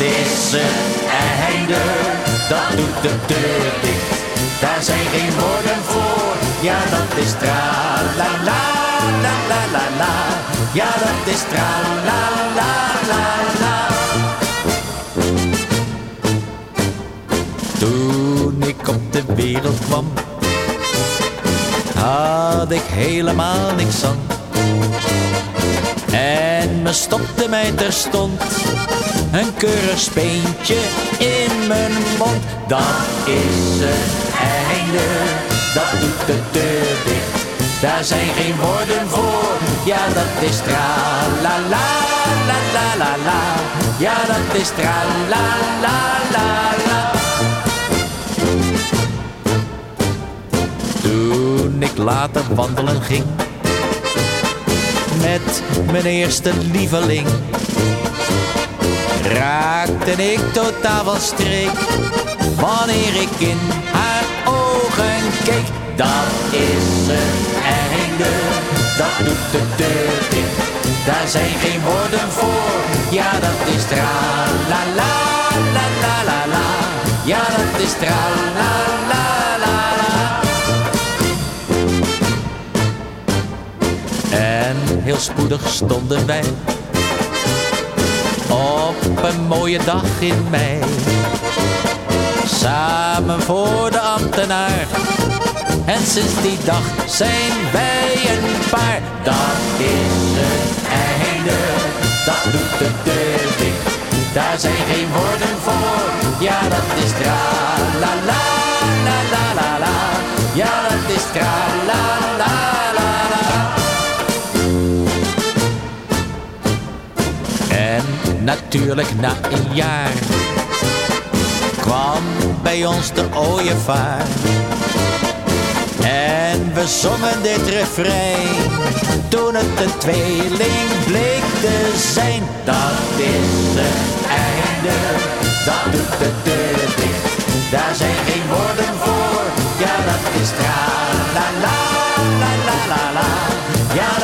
is het einde, dat doet de deur dicht. Daar zijn geen woorden voor, ja dat is tra la la la la. Ja dat is tra la la la la. Toen ik op de wereld kwam, had ik helemaal niks aan. Me stopte mij terstond een keurig speentje in mijn mond. Dat is het einde, dat doet de deur dicht. Daar zijn geen woorden voor, ja dat is tra la la la la la la. Ja dat is tra la la la la. Toen ik later wandelen ging met mijn eerste lieveling. Raakte ik totaal van streek wanneer ik in haar ogen keek. Dat is het einde, dat doet de deur dicht. Daar zijn geen woorden voor, ja dat is tra la la la la la. Ja dat is tra la la En heel spoedig stonden wij op een mooie dag in mei. Samen voor de ambtenaar. En sinds die dag zijn wij een paar. Dat is het einde, dat doet de deur dicht. Daar zijn geen woorden voor, ja dat is tra la la la la. Ja dat is tra natuurlijk na een jaar kwam bij ons de ooievaar. En we zongen dit refrein toen het een tweeling bleek te zijn. Dat is het einde, dat doet de deur dicht. Daar zijn geen woorden voor, ja dat is tra la la la la la la. Ja